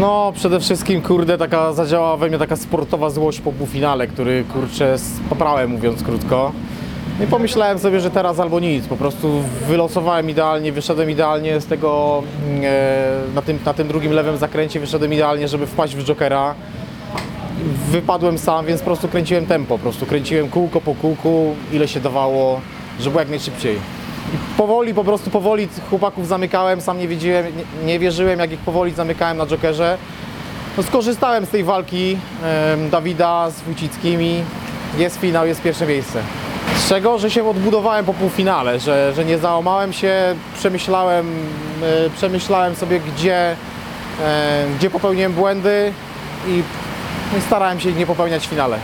No, przede wszystkim, kurde, taka zadziałała we mnie taka sportowa złość po półfinale, który, kurczę, poprałem mówiąc krótko. No I pomyślałem sobie, że teraz albo nic, po prostu wylosowałem idealnie, wyszedłem idealnie z tego, e, na tym, na tym drugim lewym zakręcie wyszedłem idealnie, żeby wpaść w Jokera. Wypadłem sam, więc po prostu kręciłem tempo, po prostu kręciłem kółko po kółku, ile się dawało, żeby było jak najszybciej. I powoli, po prostu powoli chłopaków zamykałem, sam nie wiedziałem, nie, nie wierzyłem, jak ich powoli zamykałem na Jokerze. No, skorzystałem z tej walki em, Dawida z Wójcickimi. Jest finał, jest pierwsze miejsce. Z czego, że się odbudowałem po półfinale, że, że nie załamałem się, przemyślałem, e, przemyślałem sobie, gdzie, e, gdzie popełniłem błędy i, i starałem się nie popełniać w finale.